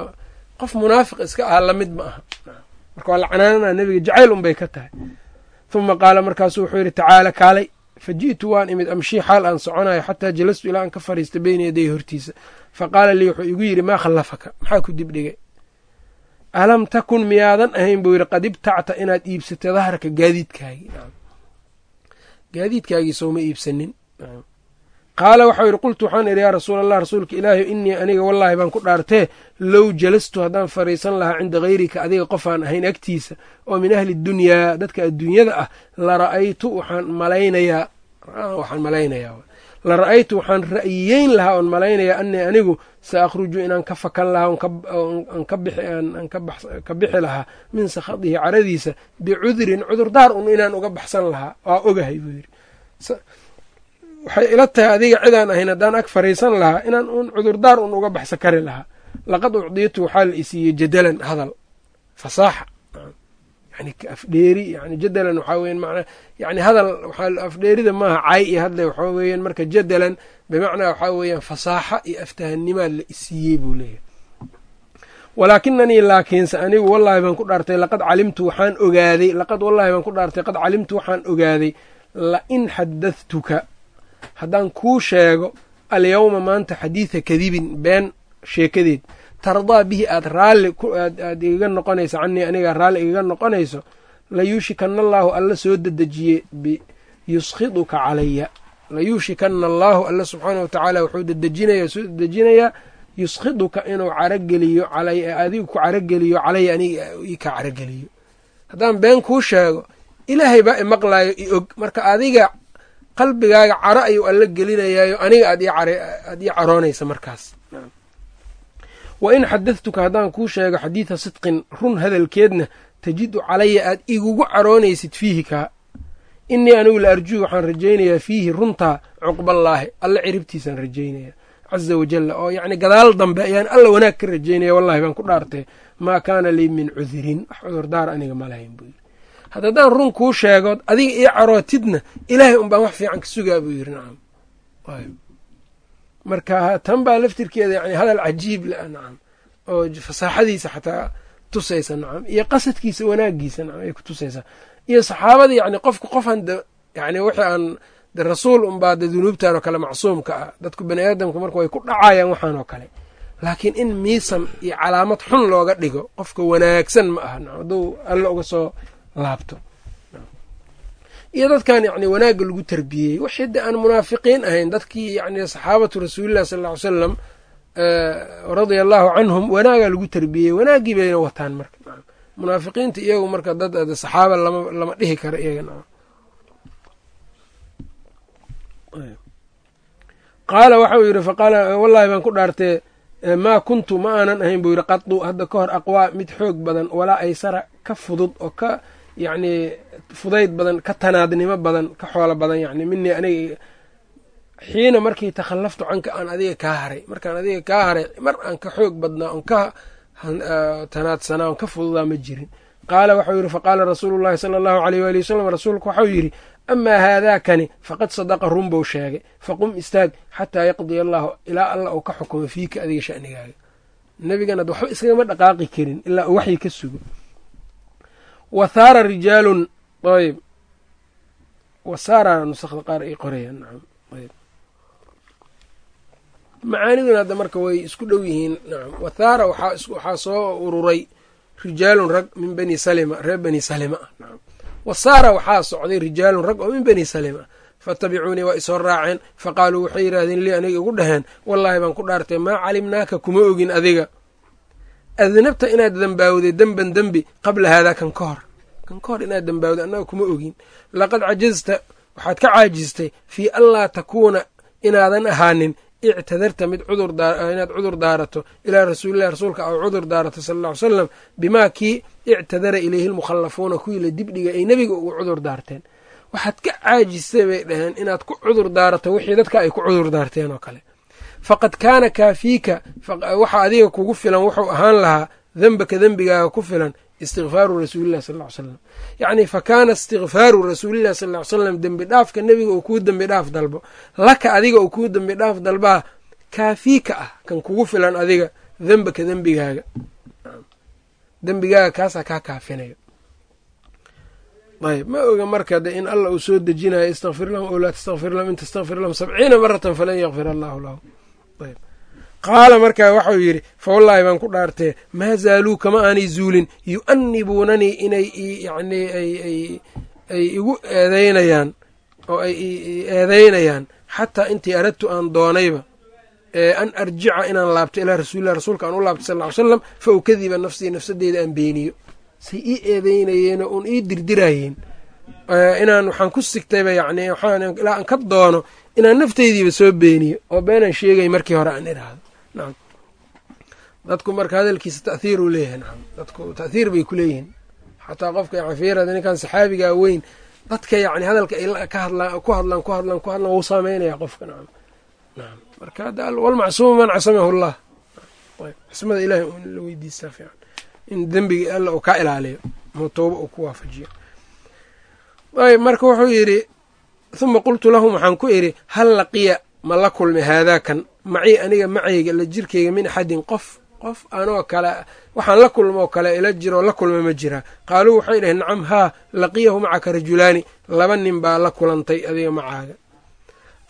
qof munaafiq iska aha la mid ma aha. Marka waa la canaanana nebiga jacayl un bay ka tahay. Huma qaala markaasu wuxuu yidhi tacaala kaalay fa ji'tu waan imid amshii xaal aan soconayo xataa jalastu ilaa aan ka fariista beyna yaday hortiisa. Fa qaala lii wuxuu igu yidhi maa khallafaka? Maxaa ku dibdhigay alam takun miyaadan ahayn buu yidhi qad ibtacta inaad iibsatay dahraka gaadiidkaagii gaadiidkaagii sooma iibsanin qaala waxau yidhi qultu waxaan idhi yaa rasuula allah rasuulka ilaahi innii aniga wallaahi baan ku dhaartee low jalastu haddaan fariisan lahaa cinda hayrika adiga qofaan ahayn agtiisa oo min ahli dunyaa dadka adduunyada ah la ra'aytu waxaan malaynayaa. Waxaan malaynayaa la ra'aytu waxaan ra'yiyeyn lahaa oon malaynayaa anii anigu sa akhruju inaan ka fakan lahaa aan ka bixi lahaa min sakhadihi caradiisa bicudrin cudurdaar un inaan uga baxsan lahaa. Waa ogahay buu yidhi waxay ila tahay adiga cidaan ahayn haddaan ag fariisan lahaa inaan un cudurdaar un uga baxsan kari lahaa. Laqad ucdiyatu waxaa la isiiyey jadalan hadal fasaaxa. Yani afdheeri yani jadalan waxaa weyan manaa yani hadal afdheerida maaha cay iyo hadle waxaa weeyaan marka jadalan bimacnaa waxaa weeyaan fasaaxa iyo aftahanimaa la isiiyey buu leeyahay. Walaakinanii laakiinse anigu wallahi baan ku dhaartay laqad calimtu waxaan ogaaday laqad wallahi baan ku dhaartay qad calimtu waxaan ogaaday la in xadadtuka haddaan kuu sheego alyawma maanta xadiida kadibin been sheekadeed tardaa bihi aad raalli aad igaga noqonayso canii aniga raalli igaga noqonayso layuushikana allaahu alla soo dedejiye biyuskhiduka calaya. Layuushikana allaahu alla subxaana wa tacaala wuxuu dedejinaya soo dedejinayaa yuskhiduka inuu carageliyo adigu ku carageliyo calaya aniga ii ka carageliyo. Haddaan been kuu sheego ilaahay baa imaqlayo i og. Marka adiga qalbigaaga caro ayuu alla gelinayaayo aniga aad ii caroonaysa markaas. Wa in xadadtuka haddaan kuu sheego xadiida sidqin run hadalkeedna tajidu calaya aad igugu caroonaysid fiihi kaa innii anigu la arjuu waxaan rajaynayaa fiihi runtaa cuqballaahi alla ciribtiisaan rajaynaya caza wajalla oo yacni gadaal dambe ayaan alla wanaag ka rajaynaya wallahi baan ku dhaartay maa kaana lii min cudurin wax cudurdaar aniga ma lahayn buu yidhi hadda haddaan run kuu sheegood adiga ii carootidna ilaahay un baan wax fiican ka sugaa buu yidhi nacam marka tan baa laftirkeeda yani hadal cajiib le nacam oo fasaaxadiisa xataa tusaysa nacam iyo qasadkiisa wanaagiisa nacam ay ku tusaysaa iyo saxaabada yani qofku qofan yani wixii aan de rasuul unbaa de dunuubtan oo kale macsuumka ah. Dadku bani aadamka marka way ku dhacayaan waxaan oo kale. Laakiin in miisam iyo calaamad xun looga dhigo qofka wanaagsan ma aha nacam hadduu alla uga soo laabto iyo dadkan yani wanaagga lagu tarbiyeyey wixii de aan munaafiqiin ahayn dadkii yani saxaabatu rasuulillahi sal ly salam radia allahu canhum wanaagaa lagu tarbiyeyey wanaaggii bayna wataan marka. Munaafiqiinta iyagu marka dad saxaaba lama lama dhihi karo iyaga qaala waxa uu yidhi faqaala wallahi baan ku dhaartee maa kuntu ma aanan ahayn buu yidhi qadu hadda ka hor aqwaa mid xoog badan walaa aysara ka fudud oo ka yacnii fudayd badan ka tanaadnimo badan ka xoolo badan yani minii aniga xiina markii takhallaftu canka aan adiga kaa haray markaan adiga kaa haray mar aan ka xoog badnaa on ka tanaadsanaa on ka fududaa ma jirin. Qaala waxau yidhi faqaala rasuulu llahi sala allahu aleyh waali wasalam rasuulku waxau yidhi amaa haadaakani faqad sadaqa run bou sheegay faqum istaag xataa yaqdiya allahu ilaa alla uu ka xukumo fiika adiga sha'nigaaga. Nebigan ad waxba iskagama dhaqaaqi karin ilaa uu waxyi ka sugo wa thaara rijaalun ayb wasaara nusakda qaar ay qorayaan nacam ayb macaaniduna hadda marka way isku dhow yihiin nacam wathaara waxaa soo ururay rijaalun rag min bani salima reer bani salima ah nacam wasaara waxaa socday rijaalun rag oo min bani salima fatabicuunii waa isoo raaceen faqaaluu waxay yidhahdeen lii aniga igu dhaheen wallaahi baan ku dhaartay maa calimnaaka kuma ogin adiga adnabta inaad dembaawday demban dembi qabla haadaa kan ka hor kan ka hor inaad dembaawday annaga kuma ogin laqad cajazta waxaad ka caajistay fii anlaa takuuna inaadan ahaanin ictadarta mid inaad cudur daarato ilaa rasuulillahi rasuulka aw cudur daarato sala alla ly salam bimaa kii ictadara ilayhi lmukhallafuuna kuwii la dibdhiga ay nebiga ugu cudur daarteen waxaad ka caajistay bay dhaheen inaad ku cudur daarato wixii dadka ay ku cudur daarteen oo kale faqad kaana kaafiika waxa adiga kugu filan wuxuu ahaan lahaa dembaka dembigaaga ku filan istikfaaru rasuulillahi sal ly slam yacni fa kaana istikfaaru rasuulillahi sal ly slam dembi dhaafka nebiga uu kuu dembi dhaaf dalbo. Laka adiga uu kuu dembi dhaaf dalbaa kaafiika ah kan kugu filan adiga dembaka dembigaaga. Dembigaaga kaasaa kaa kaafinayo. Ayb ma oga marka de in alla uu soo dejinayo istakfir lahum ow laa tastakfir lahum in tastakfir lahum sabciina maratan falan yakfir allahu lahum qaala markaa waxau yidhi fa wallaahi baan ku dhaartee maa zaaluu kama aanay zuulin yu'anibuunanii inay yani ay igu eedeynayaan oo ay eedeynayaan xataa intii aradtu aan doonayba an arjica inaan laabto ilaa rasuulilah rasuulka aan u laabto sal ly slam fa ukadiba nafsii nafsadeyda aan beeniyo. Say ii eedeynayeenoo uun ii dirdirayeen inaan waxaan ku sigtayba yani ilaa aan ka doono inaan nafteydiiba soo beeniyo oo beenaan sheegay markii hore aan idhaahdo. Nacam dadku marka hadalkiisa ta'hiir uu leeyahay nacam dadku ta'hiir bay ku leeyihiin. Xataa qofka cafiirada ninkan saxaabigaa weyn dadka yacni hadalka ay ka hadlaan ku hadlaan ku hadlaan ku hadlaan wuu saameynaya qofka nacam nacam marka walmacsuumu man casamahu llah cismada ilahay in la weydiistaa fiican. In dembigii alla uu ka ilaaliyo ama tooba uu ku waafajiyo ayb marka wuxuu yidhi huma qultu lahum waxaan ku idhi hal laqiya ma la kulmi haadaakan macii aniga macayga la jirkayga min axadin qof qof anoo kale waxaan la kulmoo kale ila jiroo la kulma ma jiraa qaaluu waxay dhaheen nacam haa laqiyahu macaka rajulaani laba nin baa la kulantay adiga macaaga.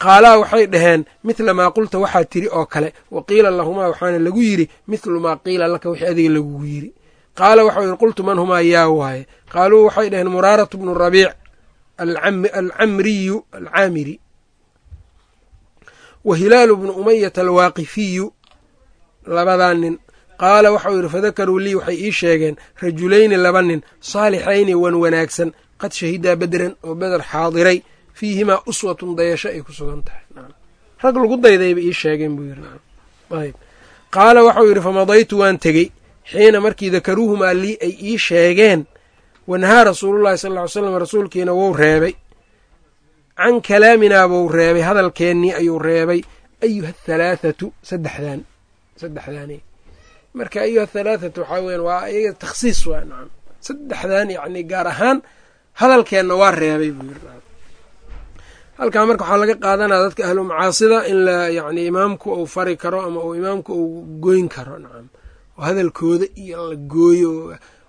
Qaalaa waxay dhaheen mithla maa qulta waxaa tiri oo kale wa qiila lahumaa waxaana lagu yidhi mithlu maa qiila laka wixii adiga lagugu yidhi. Qaala waxau yidhi qultu man humaa yaa waaye. Qaaluu waxay dhaheen muraaratu bnu rabiic alcamriyu alcaamiri wa hilaalu bnu umayata alwaaqifiyu labadaa nin qaala waxau yidhi fadakaruu lii waxay ii sheegeen rajulayni laba nin saalixayni wan wanaagsan qad shahidaa bedran oo beder xaadiray fiihimaa uswatun dayasho ay ku sugan tahay rag lagu daydayba ii sheegeen buu yidhi qaala waxau yidhi famadaytu waan tegey xiina markii dakaruuhumaa lii ay ii sheegeen wanahaa rasuulullahi sal ly slam rasuulkiina wou reebay. Can kalaaminaa buu reebay hadalkeennii ayuu reebay. Ayuha athalaathatu saddexdan saddexdaani. Marka ayuha athalaathatu waxaa weyan waa iyaga takhsiis waa nacam saddexdan yacni gaar ahaan hadalkeenna waa reebay buu yiri halkaa marka waxaa laga qaadanaya dadka ahlu macaasida in la yacni imaamku uu fari karo ama uu imaamku uu goyn karo nacam oo hadalkooda iyo la gooyo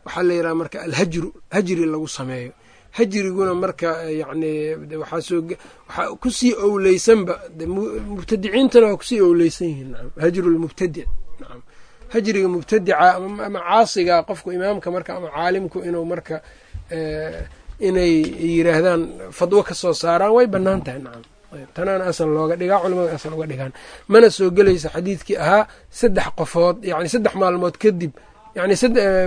waxaa la yidhaha marka alhajru hajri lagu sameeyo. Hajriguna marka yacni waxaa ku sii owleysanba mubtadiciintana waa ku sii owleysan yihiin nacam hajru lmubtadic nacam hajriga mubtadica ama caasiga qofku imaamka marka ama caalimku inuu marka inay yiraahdaan fadwo ka soo saaraan way bannaan tahay nacam tanaana asal looga dhigaa culamada asal uga dhigaan. Mana soo gelaysa xadiidkii ahaa saddex qofood yani saddex maalmood kadib yani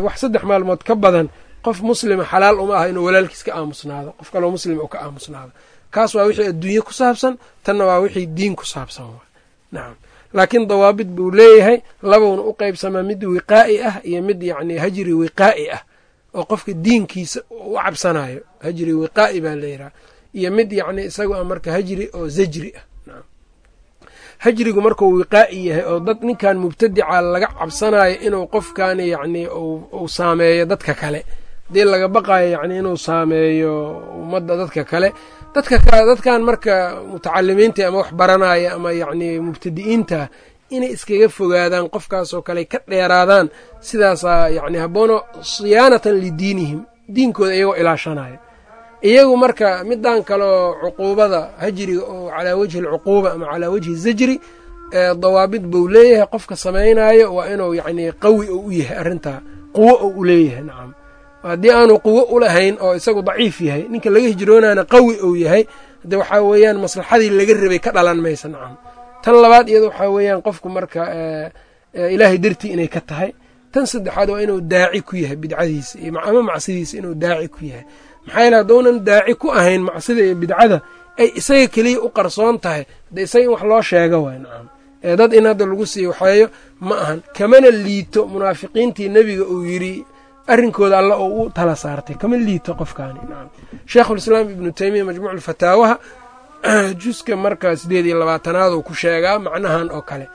wax saddex maalmood ka badan qof muslima xalaal uma aha inuu walaalkiis ka aamusnaado qof kaloo muslima u ka aamusnaado. Kaas waa wixii adduunye ku saabsan tanna waa wixii diin ku saabsan nacam laakiin dawaabid buu leeyahay labowna u qeybsamaa mid wiqaa'i ah iyo mid yacni hajri wiqaa'i ah oo qofka diinkiisa u cabsanayo hajri wiqaa'i baa layidhaha iyo mid yacni isagu a marka hajri oo zajri ah hajrigu markuu wiqaa'i yahay oo dad ninkan mubtadica laga cabsanayo inuu qofkani yacni uu saameeyo dadka kale. Haddii laga baqayo yacni inuu saameeyo ummadda dadka kale dadka dadkan marka mutacalimiinta ama wax baranaya ama yacni mubtadi'iinta inay iskaga fogaadaan qofkaasoo kale ka dheeraadaan sidaasaa yacni haboono siyaanatan lidiinihim diinkooda iyagoo ilaashanaya iyagu marka midan kaleo cuquubada hajriga oo calaa wajhi alcuquuba ama calaa wajhi zajri dawaabid buu leeyahay qofka samaynayo waa inuu yacni qawi oo u yahay arrintaa quwo oo u leeyahay nacam haddii aanu quwo u lahayn oo isagu daciif yahay ninka laga hijroonana qawi ou yahay de waxaa weeyaan maslaxadii laga rabay ka dhalan maysa nacam tan labaad iyado waxaa weeyaan qofku marka ilaahay dartii inay ka tahay. Tan saddexaad waa inuu daaci ku yahay bidcadiisa ama macsidiisa inuu daaci ku yahay maxaa haddounan daaci ku ahayn macsida iyo bidcada ay isaga keliya u qarsoon tahay. De isaga in wax loo sheego waay nacam ee dad in hadda lagu sii waxeeyo ma ahan. Kamana liito munaafiqiintii nebiga uu yidhi arrinkooda alla oo u tala saartay. Kama liito qofkaani nacam sheikhulislaam ibnu teymiya majmuuc fataawaha juska marka sideed iyo labaatanaad uu ku sheegaa macnahan oo kale.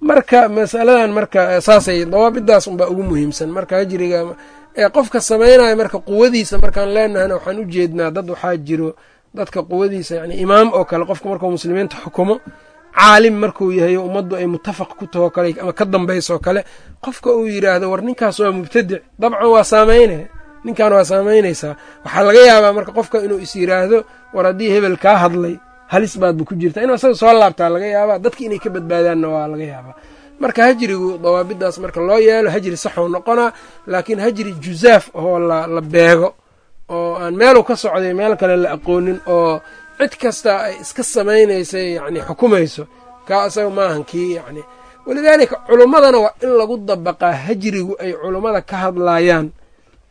Marka masaladan marka saasay dawaabidaas unbaa ugu muhiimsan. Marka hajriga qofka samaynayo marka quwadiisa markaan leenahayna waxaan u jeednaa dad waxaa jiro dadka quwadiisa yani imaam oo kale qofka markuu muslimiinta xukumo caalim markuu yahay ummaddu ay mutafaq ku taho kale ama ka dambaysoo kale qofka uu yidhaahdo war ninkaas waa mubtadic dabcan waa saameyne ninkan waa saamaynaysaa. Waxaa laga yaabaa marka qofka inuu is yidhaahdo war haddii hebel kaa hadlay halis baadba ku jirta inuu isaga soo laabtaa laga yaabaa dadki inay ka badbaadaanna waa laga yaabaa marka hajrigu dawaabidaas marka loo yeelo hajri saxuu noqonaa laakiin hajri juzaaf oo la beego oo aan meelu ka socday meel kale la aqoonin oo cid kasta ay iska samaynaysa yani xukumayso kaa isaga maahan kii yani. Walidaalika culummadana waa in lagu dabaqaa hajrigu ay culummada ka hadlayaan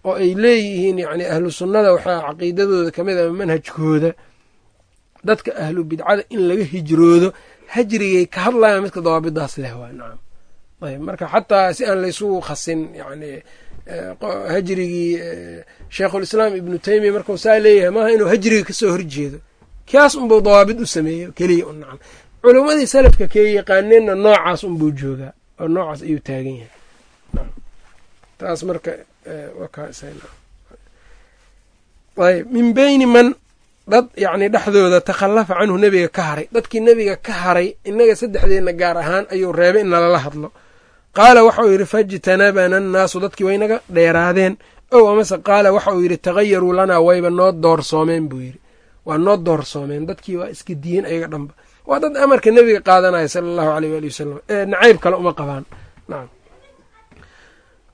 oo ay leeyihiin yani ahlu sunnada waxaa caqiidadooda ka mid ama manhajkooda. Dadka ahlu bidcada in laga hijroodo hajrigay ka hadlayaan midka dawaabidaas leh waa nacam ayb marka xataa si aan laysugu khasin yani hajrigii sheikhulislaam ibnu teymiya markuu saa leeyahay maaha inuu hajriga ka soo horjeedo. Kaas unbuu dawaabid u sameeyo keliya un nacam culummadii salafka kee yaqaaneenna noocaas unbuu joogaa oo noocaas ayuu taagan yahay. Taas marka ayb min beyni man dad yacni dhexdooda takhallafa canhu nebiga ka haray. Dadkii nebiga ka haray innaga saddexdeenna gaar ahaan ayuu reebay in nalala hadlo. Qaala waxa uu yidhi fajtanabana annaasu dadkii waynaga dheeraadeen. Ow amase qaala waxa uu yidhi tagayaruu lanaa wayba noo doorsoomeen buu yidhi. Waa noo doorsoomeen dadkii waa iska diyen ayaga dhanba. Waa dad amarka nebiga qaadanaya sala allahu aleyh waali wasalam ee nacayb kale uma qabaan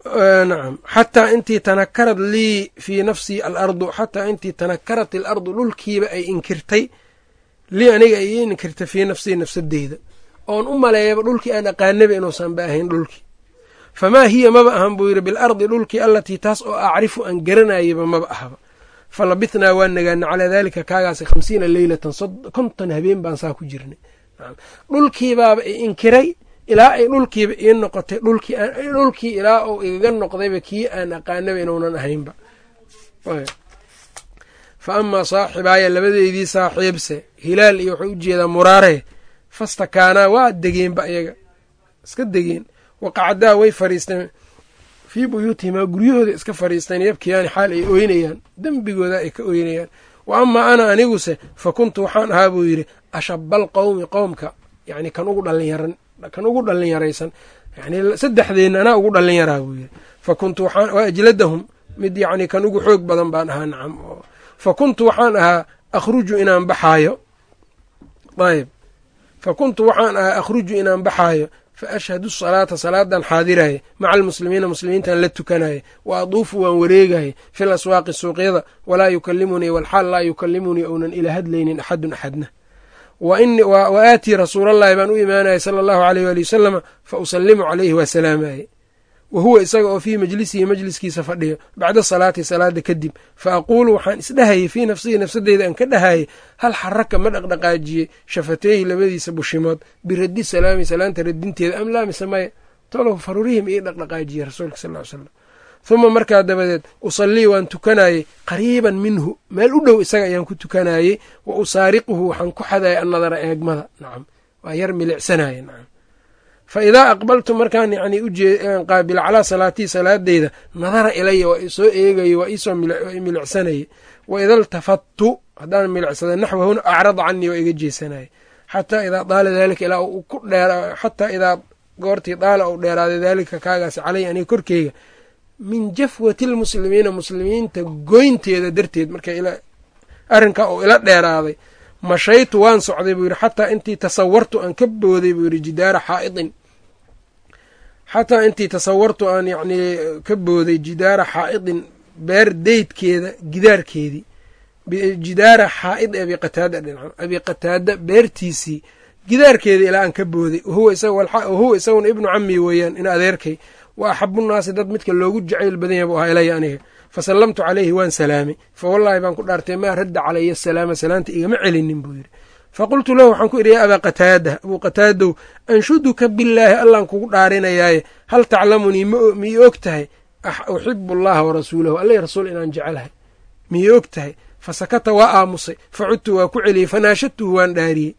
nacam. Xataa intii tanakarad lii fii nafsii alardu xataa intii tanakarat ilardu dhulkiiba ay inkirtay lii aniga ay inkirtay fii nafsii nafsadeyda. Oon u maleeyaba dhulkii aan aqaanaba inuusanba ahayn dhulkii. Famaa hiya maba ahan buu yidhi bilardi dhulkii allatii taas oo acrifu aan garanayaba maba ahaba. Falabithnaa waan nagaana calaa daalika kaagaasi khamsiina leylatan konton habeen baan saa ku jirnay. Dhulkiibaaba i inkiray ilaa ay dhulkiiba ii noqotay dhulkii ilaa uu igaga noqdayba kii aan aqaanaba inuunan ahaynba. Fa amaa saaxibaaya labadeydii saaxiibse hilaal iyo wuxuu u jeedaa muraare fastakaanaa waa degeenba ayaga iska degeen. Waqacdaa way fariisteen. Fii buyuutihimaa guryahooda iska fariisteen yabkiyaani xaal ay ooynayaan dembigooda ay ka ooynayaan wa amaa ana aniguse fa kuntu waxaan ahaa buu yidhi ashabal qowmi qowmka yani kan ugu dhalinyaran kan ugu dhalinyaraysan yani saddexdeenna anaa ugu dhalinyaraa buu yidhi. Fa kuntu ajladahum mid yacni kan ugu xoog badan baan ahaa nacam. Fa kuntu waxaan ahaa akhruju inaan baxaayo. Ayb fa kuntu waxaan ahaa akhruju inaan baxaayo. Fa ashhadu salaata salaadan xaadiraya maca almuslimiina muslimiintan la tukanaya wa aduufu waan wareegaya fil aswaaqi suuqyada walaa yukalimunii walxaal laa yukalimunii ounan ila hadlaynin axadun axadna wa aatii rasuulallahi baan u imaanaya sala allahu aleyh waali wasalama fa usalimu calayhi waa salaamaye wa huwa isaga oo fii majlisihi majliskiisa fadhiyo. Bacda salaati salaada kadib fa aquulu waxaan isdhahayay fii nafsihi nafsadeyda aan ka dhahayay hal xaraka ma dhaqdhaqaajiyey shafateehi labadiisa bushimood biraddi salaami salaanta radinteeda am laa mise maya tolow farurihim ii dhaqdhaqaajiyey rasuulka sal ly slam huma markaa dabadeed usallii waan tukanayey qariiban minhu. Meel u dhow isaga ayaan ku tukanayey wa usaariquhu waxaan ku xadaya annadara eegmada. Nacam waa yar milicsanaye nacam fa idaa aqbaltu markaan yacni uqaabil calaa salaatii salaadeyda nadara ilaya waa isoo eegaye waa iisoo milicsanaye wa ida iltafattu haddaan milicsada naxwahuna acrada canii waa iga jeesanaye xataa idaa daala daalika ilaa ku dheera xataa idaa goortii daala uu dheeraaday daalika kaagaasi caley aniga korkeyga min jafwati lmuslimiina muslimiinta goynteeda darteed marka arrinkaa uu ila dheeraaday mashaytu waan socday buu yidhi xataa intii tasawartu aan ka booday buu yidhi jidaara xaaidin xataa intii tasawartu aan yacnii ka booday jidaara xaa'idin beer deydkeeda gidaarkeedii jidaara xaa'id abi qataada dhinaca abi qataada beertiisii gidaarkeeda ilaa aan ka booday wahuwa isaguna ibnu cammi weeyaan in adeerkay wa axabunaasi dad midka loogu jacayl badan yahay buu ahaa ilaya aniga fa sallamtu calayhi waan salaamay. Fa wallaahi baan ku dhaartay maa radda calaya asalaama salaanta igama celinin buu yidhi. Faqultu lahu waxaan ku idhi yaa abaa qataada abuu qataadow anshuduka billaahi allaan kugu dhaarinayaaye. Hal taclamunii mii og tahay? Uxibu allaha warasuulahu alla rasuul inaan jecelahay mii og tahay. Fa sakata waa aamusay. Fa cudtu waa ku celiyey. Fanaashadtuhu waan dhaariyey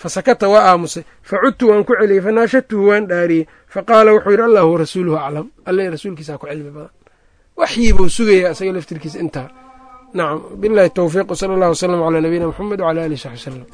fa sakata waa aamusay fa cudtu waan ku celiyey fanaashadtuhu waan dhaariyey fa qaala wuxuu yidhi allahu warasuuluhu aclam alla rasuulkiisaa ku cilmi badan waxyii buu sugayaa isaga laftirkiisa intaa nacam billahi towfiiq wsala allah wasalam calaa nabiyina muxamed wcala alihi saxbi wslem